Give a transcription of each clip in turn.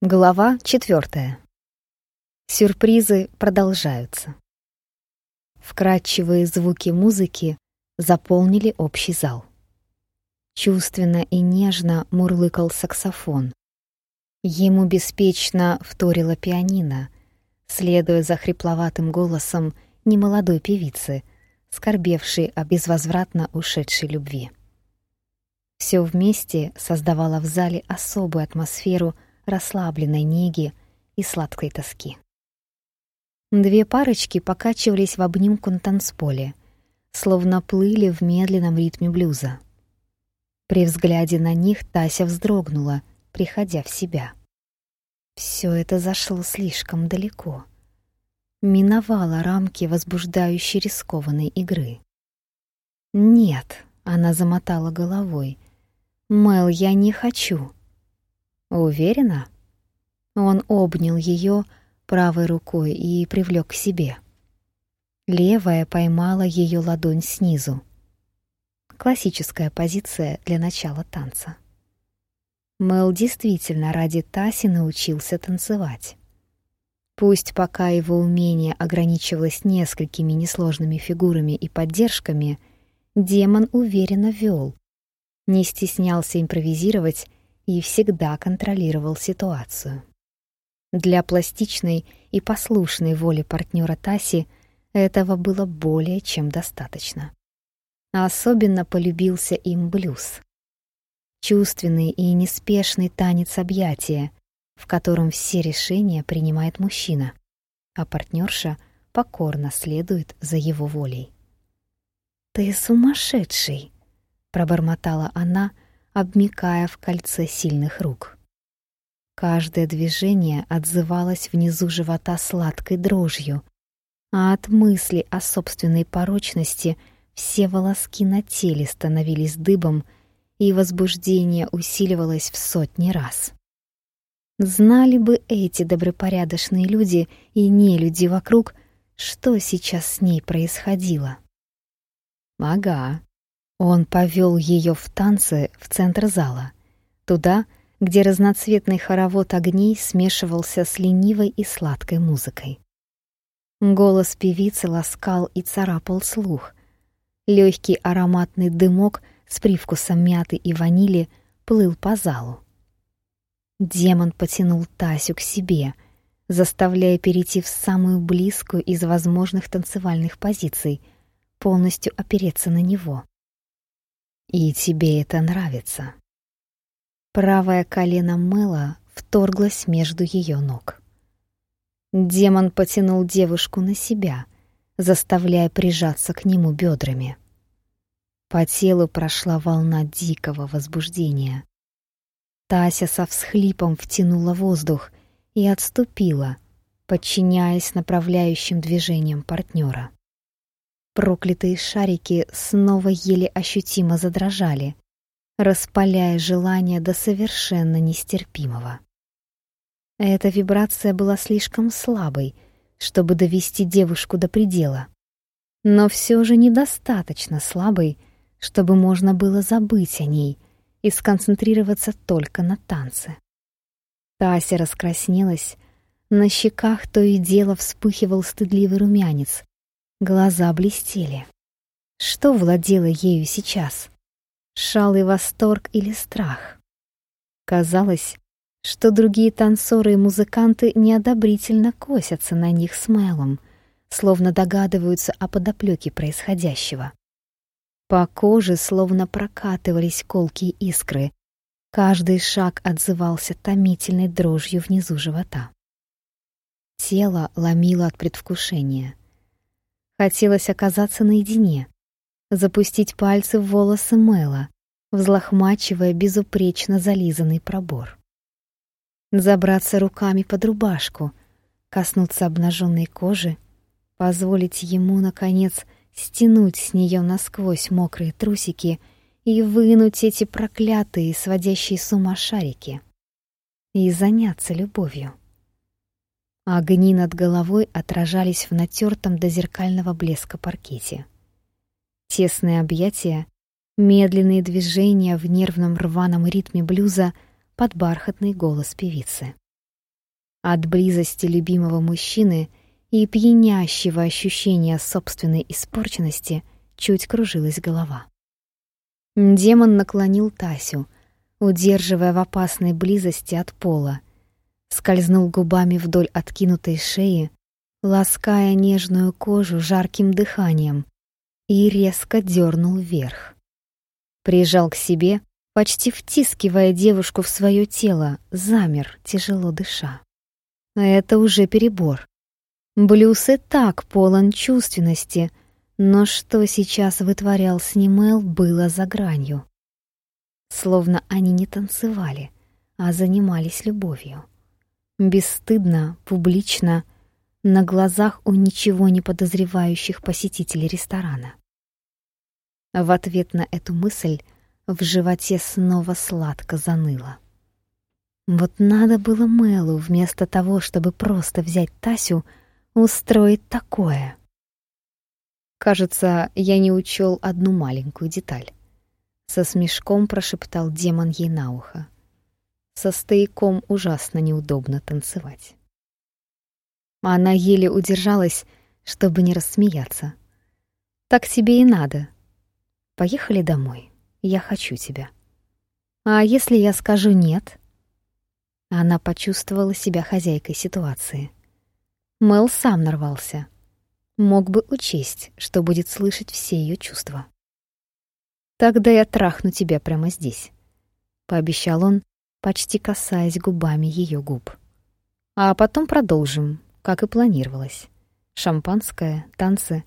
Глава четвертая. Сюрпризы продолжаются. Вкрадчивые звуки музыки заполнили общий зал. Чувственно и нежно мурлыкал саксофон. Ему беспечно вторила пианино, следуя за хрипловатым голосом немолодой певицы, скорбевшей о безвозвратно ушедшей любви. Все вместе создавало в зале особую атмосферу расслабленной неги и сладкой тоски. Две парочки покачивались в обнимку на танцполе, словно плыли в медленном ритме блюза. При взгляде на них Тася вздрогнула, приходя в себя. Все это зашло слишком далеко. Миновало рамки возбуждающей рискованной игры. «Нет», — она замотала головой, — «Мэл, я не хочу». Уверена? Он обнял ее правой рукой и привлек к себе. Левая поймала ее ладонь снизу. Классическая позиция для начала танца. Мэл действительно ради Таси научился танцевать. Пусть пока его умение ограничивалось несколькими несложными фигурами и поддержками, демон уверенно вел, не стеснялся импровизировать и всегда контролировал ситуацию. Для пластичной и послушной воли партнера Таси этого было более чем достаточно. Особенно полюбился им блюз. Чувственный и неспешный танец объятия, в котором все решения принимает мужчина, а партнерша покорно следует за его волей. «Ты сумасшедший!» — пробормотала она, — обмикая в кольце сильных рук. Каждое движение отзывалось внизу живота сладкой дрожью, а от мысли о собственной порочности все волоски на теле становились дыбом, и возбуждение усиливалось в сотни раз. Знали бы эти добропорядочные люди и не люди вокруг, что сейчас с ней происходило. Ага, он повел ее в танцы в центр зала, туда, где разноцветный хоровод огней смешивался с ленивой и сладкой музыкой. Голос певицы ласкал и царапал слух. Легкий ароматный дымок с привкусом мяты и ванили плыл по залу. Демон потянул Тасю к себе, заставляя перейти в самую близкую из возможных танцевальных позиций, полностью опереться на него. И тебе это нравится. Правое колено Мэла вторглось между ее ног. Демон потянул девушку на себя, заставляя прижаться к нему бедрами. По телу прошла волна дикого возбуждения. Тася со всхлипом втянула воздух и отступила, подчиняясь направляющим движениям партнера. Проклятые шарики снова еле ощутимо задрожали, распаляя желание до совершенно нестерпимого. Эта вибрация была слишком слабой, чтобы довести девушку до предела, но все же недостаточно слабой, чтобы можно было забыть о ней и сконцентрироваться только на танце. Тася раскраснелась, на щеках то и дело вспыхивал стыдливый румянец, Глаза блестели. Что владело ею сейчас? Шалый восторг или страх? Казалось, что другие танцоры и музыканты неодобрительно косятся на них с Мэлом, словно догадываются о подоплёке происходящего. По коже словно прокатывались колкие искры. Каждый шаг отзывался томительной дрожью внизу живота. Тело ломило от предвкушения. Хотелось оказаться наедине, запустить пальцы в волосы Мэла, взлохмачивая безупречно зализанный пробор. Забраться руками под рубашку, коснуться обнаженной кожи, позволить ему, наконец, стянуть с нее насквозь мокрые трусики и вынуть эти проклятые, сводящие с ума шарики. И заняться любовью. Огни над головой отражались в натертом до зеркального блеска паркете. Тесные объятия, медленные движения в нервном рваном ритме блюза под бархатный голос певицы. От близости любимого мужчины и пьянящего ощущения собственной испорченности чуть кружилась голова. Демон наклонил Тасю, удерживая в опасной близости от пола, скользнул губами вдоль откинутой шеи, лаская нежную кожу жарким дыханием, и резко дернул вверх. Прижал к себе, почти втискивая девушку в свое тело, замер, тяжело дыша. Это уже перебор. Блюз и так полон чувственности, но что сейчас вытворял с ним Эл, было за гранью. Словно они не танцевали, а занимались любовью. Бесстыдно, публично, на глазах у ничего не подозревающих посетителей ресторана. В ответ на эту мысль в животе снова сладко заныло. Вот надо было Мэлу вместо того, чтобы просто взять Тасю, устроить такое. Кажется, я не учел одну маленькую деталь. Со смешком прошептал демон ей на ухо. Со стояком ужасно неудобно танцевать. Она еле удержалась, чтобы не рассмеяться. Так тебе и надо. Поехали домой. Я хочу тебя. А если я скажу нет? Она почувствовала себя хозяйкой ситуации. Мэл сам нарвался. Мог бы учесть, что будет слышать все ее чувства. «Тогда я трахну тебя прямо здесь», — пообещал он, почти касаясь губами ее губ. «А потом продолжим, как и планировалось. Шампанское, танцы.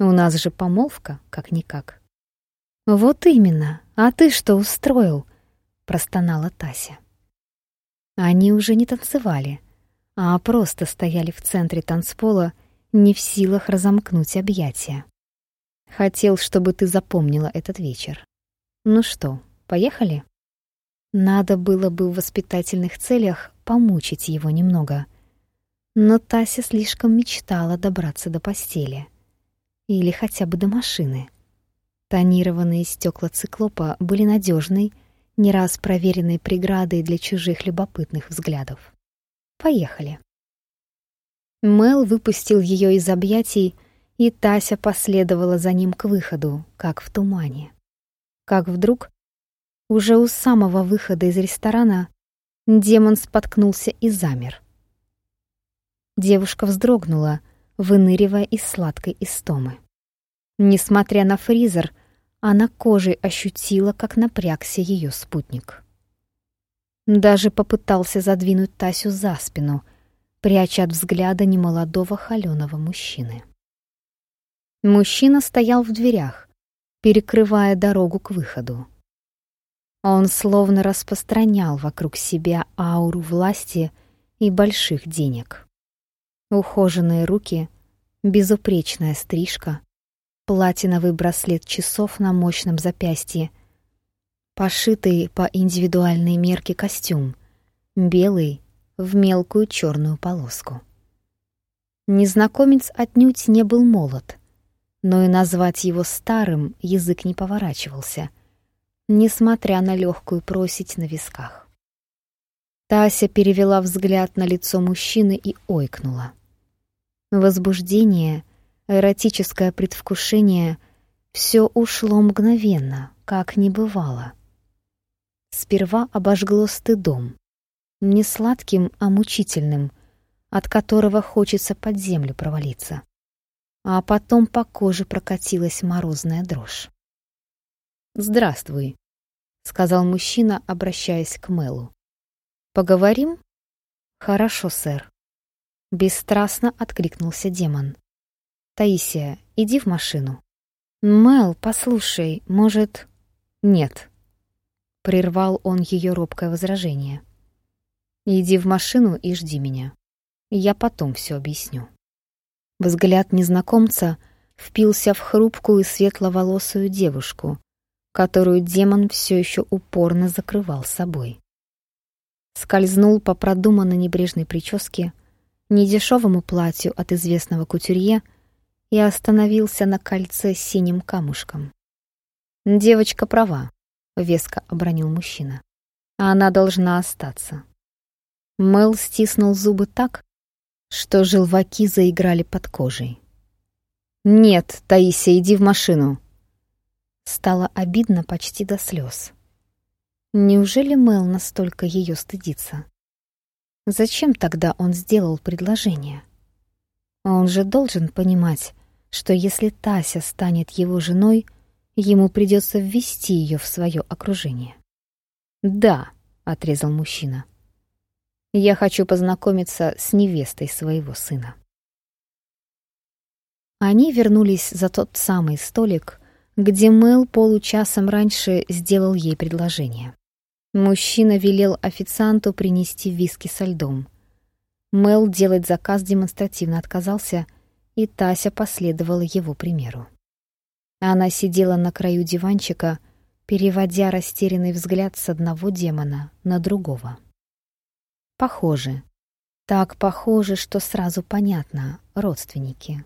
У нас же помолвка, как-никак». «Вот именно. А ты что устроил?» — простонала Тася. Они уже не танцевали, а просто стояли в центре танцпола, не в силах разомкнуть объятия. Хотел, чтобы ты запомнила этот вечер. Ну что, поехали? Надо было бы в воспитательных целях помучить его немного. Но Тася слишком мечтала добраться до постели. Или хотя бы до машины. Тонированные стекла циклопа были надежной, не раз проверенной преградой для чужих любопытных взглядов. Поехали. Мел выпустил ее из объятий, и Тася последовала за ним к выходу, как в тумане. Как вдруг, уже у самого выхода из ресторана, демон споткнулся и замер. Девушка вздрогнула, выныривая из сладкой истомы. Несмотря на фризер, она кожей ощутила, как напрягся ее спутник. Даже попытался задвинуть Тасю за спину — пряча от взгляда немолодого холёного мужчины. Мужчина стоял в дверях, перекрывая дорогу к выходу. Он словно распространял вокруг себя ауру власти и больших денег. Ухоженные руки, безупречная стрижка, платиновый браслет часов на мощном запястье, пошитый по индивидуальной мерке костюм, белый в мелкую черную полоску. Незнакомец отнюдь не был молод, но и назвать его старым язык не поворачивался, несмотря на легкую просить на висках. Тася перевела взгляд на лицо мужчины и ойкнула. Возбуждение, эротическое предвкушение — все ушло мгновенно, как не бывало. Сперва обожгло стыдом, не сладким, а мучительным, от которого хочется под землю провалиться. А потом по коже прокатилась морозная дрожь. «Здравствуй», — сказал мужчина, обращаясь к Мэлу. «Поговорим?» «Хорошо, сэр», — бесстрастно откликнулся демон. «Таисия, иди в машину». «Мэл, послушай, может...» «Нет», — прервал он ее робкое возражение. Иди в машину и жди меня. Я потом все объясню. Взгляд незнакомца впился в хрупкую светловолосую девушку, которую демон все еще упорно закрывал собой. Скользнул по продуманно небрежной прическе, недешевому платью от известного кутюрье и остановился на кольце с синим камушком. «Девочка права», — веско обронил мужчина. «Она должна остаться». Мэл стиснул зубы так, что желваки заиграли под кожей. «Нет, Таисия, иди в машину!» Стало обидно почти до слез. Неужели Мэл настолько ее стыдится? Зачем тогда он сделал предложение? Он же должен понимать, что если Тася станет его женой, ему придется ввести ее в свое окружение. «Да», — отрезал мужчина. «Я хочу познакомиться с невестой своего сына». Они вернулись за тот самый столик, где Мэл получасом раньше сделал ей предложение. Мужчина велел официанту принести виски со льдом. Мэл делать заказ демонстративно отказался, и Тася последовала его примеру. Она сидела на краю диванчика, переводя растерянный взгляд с одного демона на другого. Похоже. Так похоже, что сразу понятно — родственники.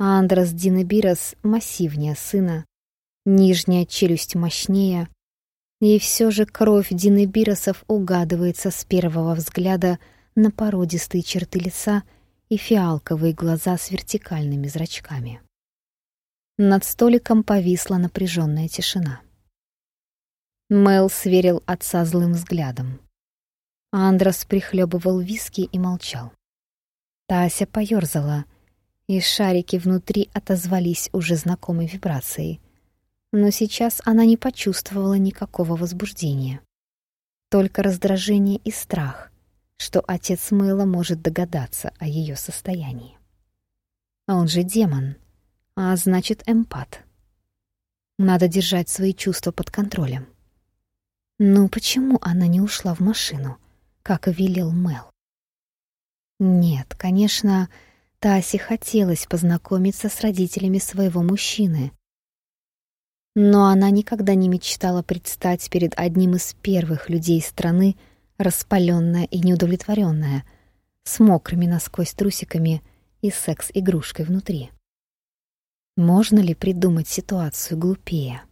Андрос Динебирос массивнее сына, нижняя челюсть мощнее, и все же кровь Динебиросов угадывается с первого взгляда на породистые черты лица и фиалковые глаза с вертикальными зрачками. Над столиком повисла напряженная тишина. Мэл сверил отца злым взглядом. Андрос прихлебывал виски и молчал. Тася поёрзала — и шарики внутри отозвались уже знакомой вибрацией. Но сейчас она не почувствовала никакого возбуждения. Только раздражение и страх, что отец Мэла может догадаться о ее состоянии. А он же демон, а значит эмпат. Надо держать свои чувства под контролем. Ну почему она не ушла в машину, как велел Мэл? Нет, конечно, Тасе хотелось познакомиться с родителями своего мужчины. Но она никогда не мечтала предстать перед одним из первых людей страны, распаленная и неудовлетворенная, с мокрыми насквозь трусиками и секс-игрушкой внутри. Можно ли придумать ситуацию глупее?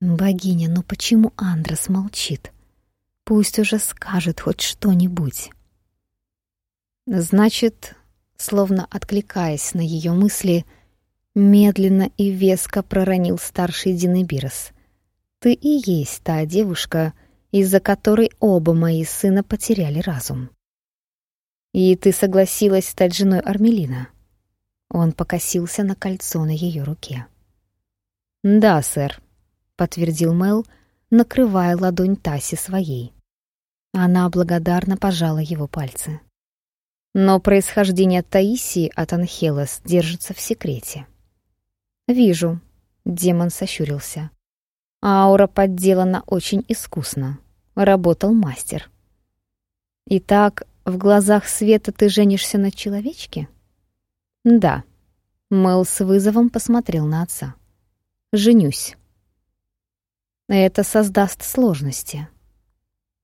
Богиня, ну почему Андрес молчит? Пусть уже скажет хоть что-нибудь. Значит, словно откликаясь на ее мысли, медленно и веско проронил старший Динебирос. «Ты и есть та девушка, из-за которой оба мои сына потеряли разум. И ты согласилась стать женой Армелина?» Он покосился на кольцо на ее руке. «Да, сэр», — подтвердил Мел, накрывая ладонь Таси своей. Она благодарно пожала его пальцы. Но происхождение Таисии от Анхелос держится в секрете. «Вижу», — демон сощурился. «Аура подделана очень искусно. Работал мастер». «Итак, в глазах света ты женишься на человечке?» «Да». Мэл с вызовом посмотрел на отца. «Женюсь». «Это создаст сложности.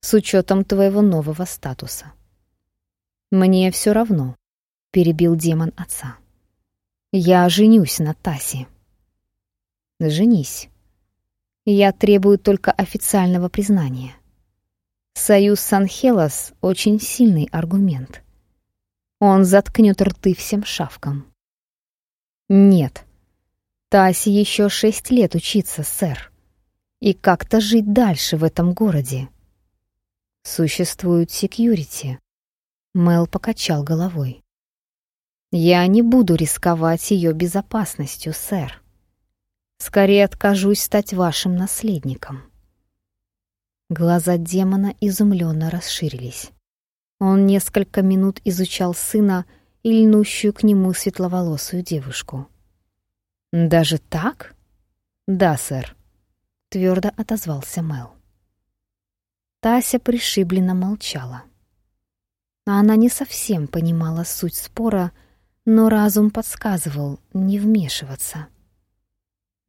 С учетом твоего нового статуса». «Мне все равно», — перебил демон отца. «Я женюсь на Тасе». «Женись. Я требую только официального признания. Союз с Анхелос — очень сильный аргумент. Он заткнет рты всем шавкам». «Нет. Тасе еще шесть лет учиться, сэр. И как-то жить дальше в этом городе. Существует секьюрити, Мел покачал головой. «Я не буду рисковать ее безопасностью, сэр. Скорее откажусь стать вашим наследником». Глаза демона изумленно расширились. Он несколько минут изучал сына и льнущую к нему светловолосую девушку. «Даже так?» «Да, сэр», — твердо отозвался Мел. Тася пришибленно молчала она не совсем понимала суть спора, но разум подсказывал не вмешиваться.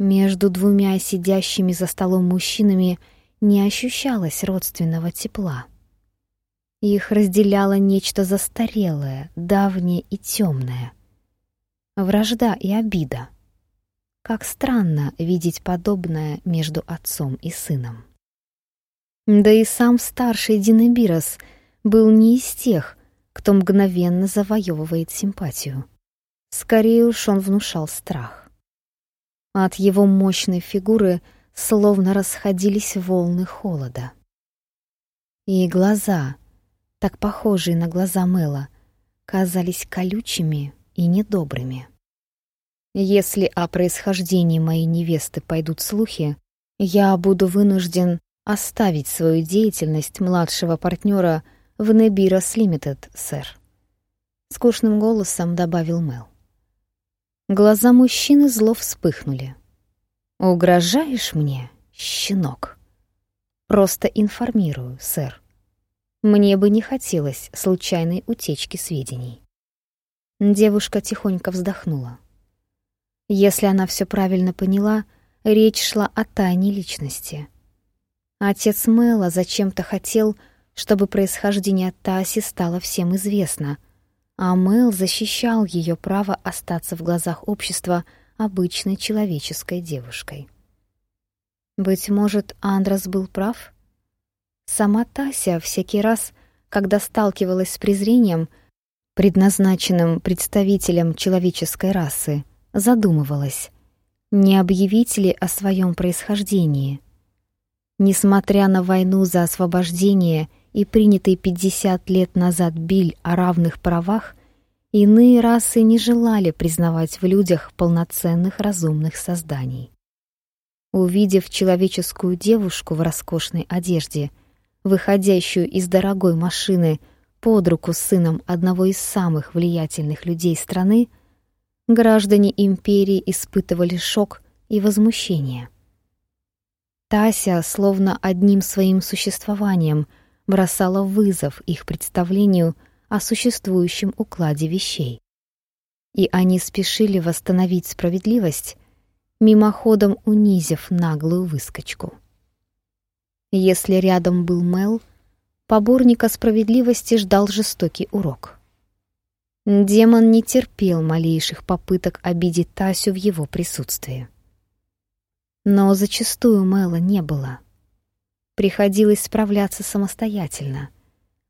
Между двумя сидящими за столом мужчинами не ощущалось родственного тепла. Их разделяло нечто застарелое, давнее и темное. Вражда и обида. Как странно видеть подобное между отцом и сыном. Да и сам старший Динебирос — был не из тех, кто мгновенно завоевывает симпатию. Скорее уж он внушал страх. От его мощной фигуры словно расходились волны холода. И глаза, так похожие на глаза Мэла, казались колючими и недобрыми. Если о происхождении моей невесты пойдут слухи, я буду вынужден оставить свою деятельность младшего партнера в Небирос Лимитед, сэр. Скучным голосом добавил Мэл. Глаза мужчины зло вспыхнули. «Угрожаешь мне, щенок?» «Просто информирую, сэр. Мне бы не хотелось случайной утечки сведений». Девушка тихонько вздохнула. Если она все правильно поняла, речь шла о тайне личности. Отец Мэла зачем-то хотел, чтобы происхождение Таси стало всем известно, а Мэл защищал ее право остаться в глазах общества обычной человеческой девушкой. Быть может, Андрос был прав? Сама Тася всякий раз, когда сталкивалась с презрением, предназначенным представителем человеческой расы, задумывалась, не объявить ли о своем происхождении. Несмотря на войну за освобождение и принятый 50 лет назад биль о равных правах, иные расы не желали признавать в людях полноценных разумных созданий. Увидев человеческую девушку в роскошной одежде, выходящую из дорогой машины под руку с сыном одного из самых влиятельных людей страны, граждане империи испытывали шок и возмущение. Тася словно одним своим существованием бросала вызов их представлению о существующем укладе вещей. И они спешили восстановить справедливость, мимоходом унизив наглую выскочку. Если рядом был Мел, поборника справедливости ждал жестокий урок — Демон не терпел малейших попыток обидеть Тасю в его присутствии. Но зачастую Мэла не было. Приходилось справляться самостоятельно,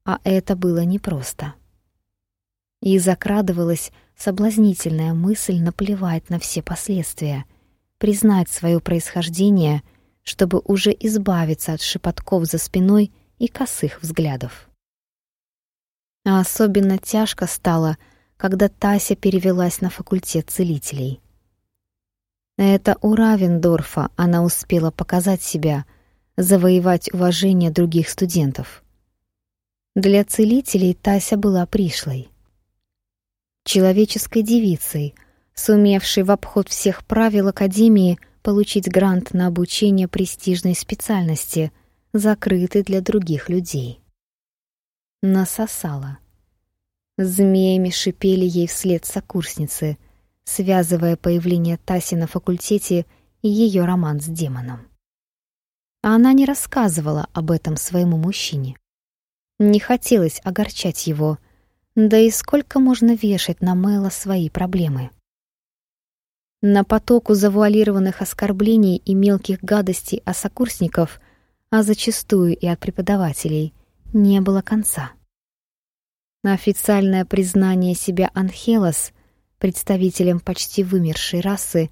а это было непросто. И закрадывалась соблазнительная мысль наплевать на все последствия, признать свое происхождение, чтобы уже избавиться от шепотков за спиной и косых взглядов. А особенно тяжко стало, когда Тася перевелась на факультет целителей. Это у Равендорфа она успела показать себя, завоевать уважение других студентов. Для целителей Тася была пришлой. Человеческой девицей, сумевшей в обход всех правил Академии получить грант на обучение престижной специальности, закрытой для других людей насосала. Змеями шипели ей вслед сокурсницы, связывая появление Таси на факультете и ее роман с демоном. А она не рассказывала об этом своему мужчине. Не хотелось огорчать его, да и сколько можно вешать на Мэла свои проблемы. На потоку завуалированных оскорблений и мелких гадостей о сокурсников, а зачастую и от преподавателей, не было конца. Официальное признание себя Анхелос, представителем почти вымершей расы,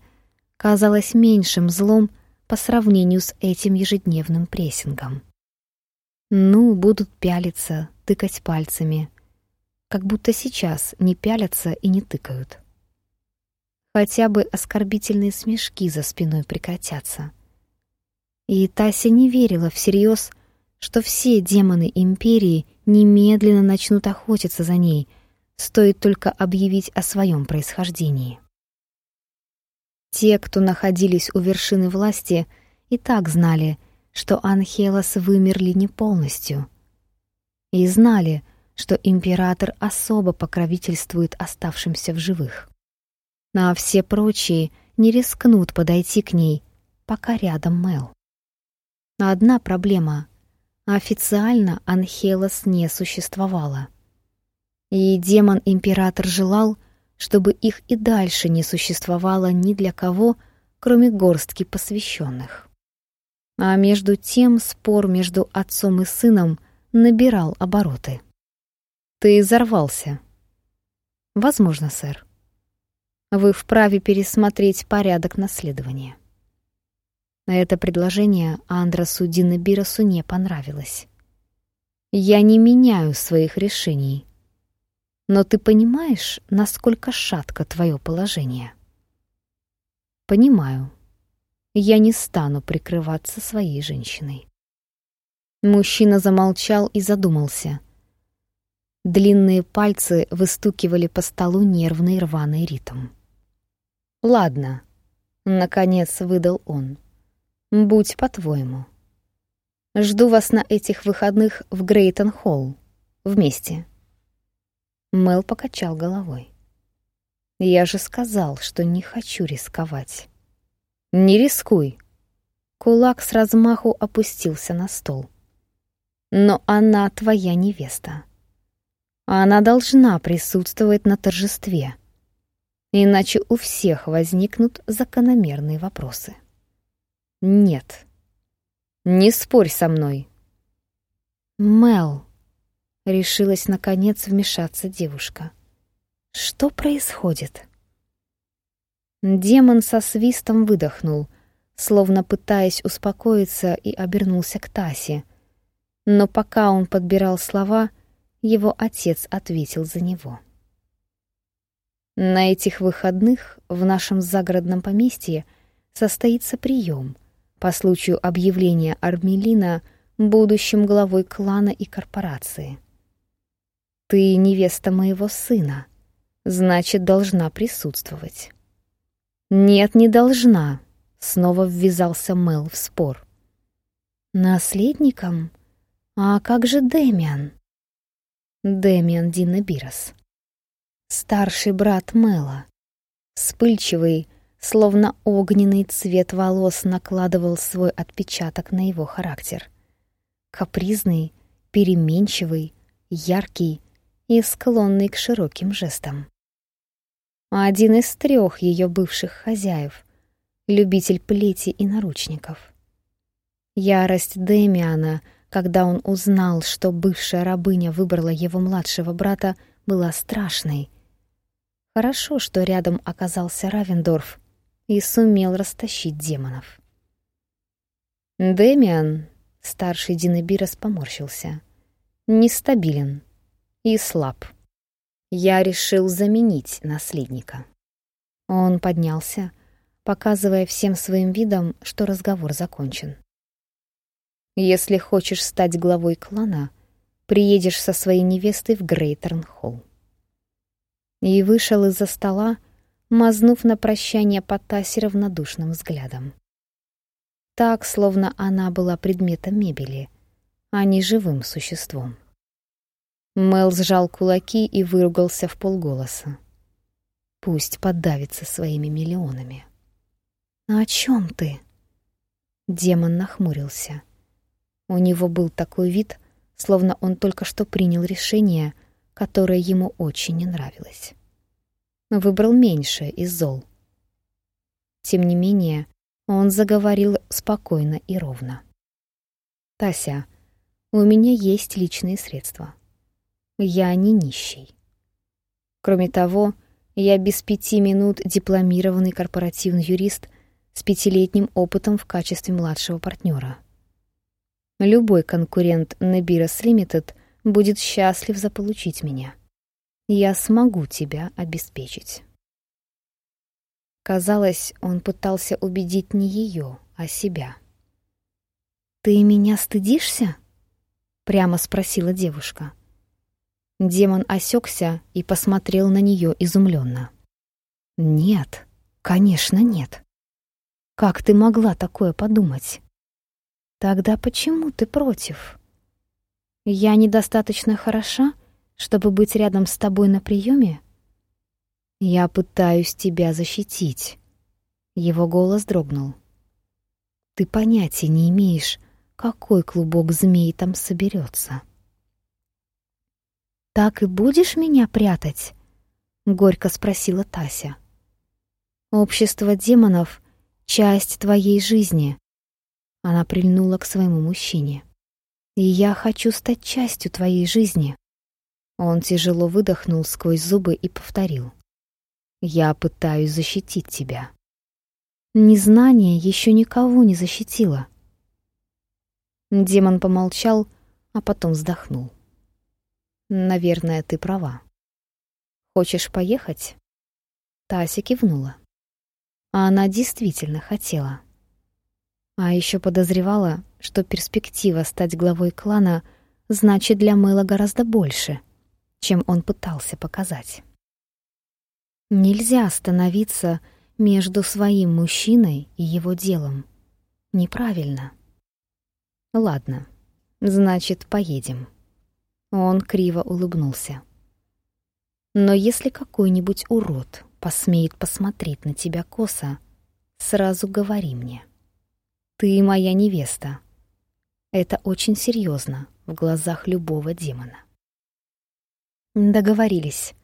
казалось меньшим злом по сравнению с этим ежедневным прессингом. Ну, будут пялиться, тыкать пальцами. Как будто сейчас не пялятся и не тыкают. Хотя бы оскорбительные смешки за спиной прекратятся. И Тася не верила всерьез, что все демоны Империи немедленно начнут охотиться за ней, стоит только объявить о своем происхождении. Те, кто находились у вершины власти, и так знали, что Анхелос вымерли не полностью. И знали, что император особо покровительствует оставшимся в живых. А все прочие не рискнут подойти к ней, пока рядом Мел. Одна проблема Официально Анхелос не существовало. И демон-император желал, чтобы их и дальше не существовало ни для кого, кроме горстки посвященных. А между тем спор между отцом и сыном набирал обороты. Ты взорвался. Возможно, сэр. Вы вправе пересмотреть порядок наследования. Это предложение Андросу Динабиросу не понравилось. Я не меняю своих решений. Но ты понимаешь, насколько шатко твое положение? Понимаю. Я не стану прикрываться своей женщиной. Мужчина замолчал и задумался. Длинные пальцы выстукивали по столу нервный рваный ритм. «Ладно», — наконец выдал он. «Будь по-твоему. Жду вас на этих выходных в Грейтон-Холл. Вместе». Мел покачал головой. «Я же сказал, что не хочу рисковать». «Не рискуй!» Кулак с размаху опустился на стол. «Но она твоя невеста. Она должна присутствовать на торжестве, иначе у всех возникнут закономерные вопросы». «Нет. Не спорь со мной». «Мел», — решилась наконец вмешаться девушка. «Что происходит?» Демон со свистом выдохнул, словно пытаясь успокоиться, и обернулся к Тасе. Но пока он подбирал слова, его отец ответил за него. На этих выходных в нашем загородном поместье состоится прием по случаю объявления Армелина будущим главой клана и корпорации. Ты невеста моего сына, значит, должна присутствовать. «Нет, не должна», — снова ввязался Мел в спор. «Наследником? А как же Дэмиан?» Дэмиан Дина Бирос. Старший брат Мела. Вспыльчивый, словно огненный цвет волос накладывал свой отпечаток на его характер. Капризный, переменчивый, яркий и склонный к широким жестам один из трех ее бывших хозяев, любитель плети и наручников. Ярость Дэмиана, когда он узнал, что бывшая рабыня выбрала его младшего брата, была страшной. Хорошо, что рядом оказался Равендорф и сумел растащить демонов. Дэмиан, старший Динебирос, поморщился. Нестабилен и слаб. Я решил заменить наследника. Он поднялся, показывая всем своим видом, что разговор закончен. Если хочешь стать главой клана, приедешь со своей невестой в Грейтерн-Холл. И вышел из-за стола, мазнув на прощание по Тасе равнодушным взглядом. Так, словно она была предметом мебели, а не живым существом. Мел сжал кулаки и выругался в полголоса. Пусть подавится своими миллионами. «А о чем ты?» Демон нахмурился. У него был такой вид, словно он только что принял решение, которое ему очень не нравилось. Выбрал меньшее из зол. Тем не менее, он заговорил спокойно и ровно. «Тася, у меня есть личные средства я не нищий. Кроме того, я без пяти минут дипломированный корпоративный юрист с пятилетним опытом в качестве младшего партнера. Любой конкурент Nebiras Limited будет счастлив заполучить меня. Я смогу тебя обеспечить. Казалось, он пытался убедить не ее, а себя. «Ты меня стыдишься?» — прямо спросила девушка. — Демон осекся и посмотрел на нее изумленно. «Нет, конечно, нет. Как ты могла такое подумать? Тогда почему ты против? Я недостаточно хороша, чтобы быть рядом с тобой на приеме? Я пытаюсь тебя защитить». Его голос дрогнул. «Ты понятия не имеешь, какой клубок змей там соберется. «Так и будешь меня прятать?» — горько спросила Тася. «Общество демонов — часть твоей жизни». Она прильнула к своему мужчине. «И я хочу стать частью твоей жизни. Он тяжело выдохнул сквозь зубы и повторил. «Я пытаюсь защитить тебя». Незнание еще никого не защитило. Демон помолчал, а потом вздохнул. «Наверное, ты права. Хочешь поехать?» Тася кивнула. А она действительно хотела. А еще подозревала, что перспектива стать главой клана значит для Мэла гораздо больше, чем он пытался показать. Нельзя остановиться между своим мужчиной и его делом. Неправильно. Ладно, значит, поедем. Он криво улыбнулся. Но если какой-нибудь урод посмеет посмотреть на тебя косо, сразу говори мне. Ты моя невеста. Это очень серьезно в глазах любого демона. Договорились.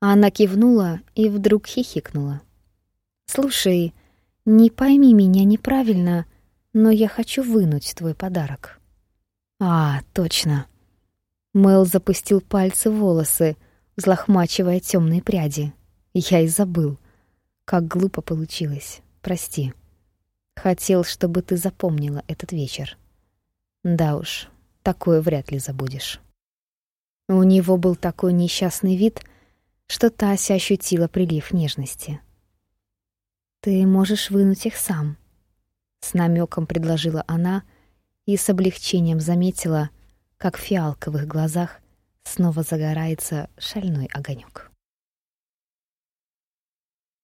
Она кивнула и вдруг хихикнула. Слушай, не пойми меня неправильно, но я хочу вынуть твой подарок. А, точно. Мэл запустил пальцы в волосы, взлохмачивая темные пряди. Я и забыл. Как глупо получилось. Прости. Хотел, чтобы ты запомнила этот вечер. Да уж, такое вряд ли забудешь. У него был такой несчастный вид, что Тася ощутила прилив нежности. Ты можешь вынуть их сам, с намеком предложила она и с облегчением заметила, как в фиалковых глазах снова загорается шальной огонек.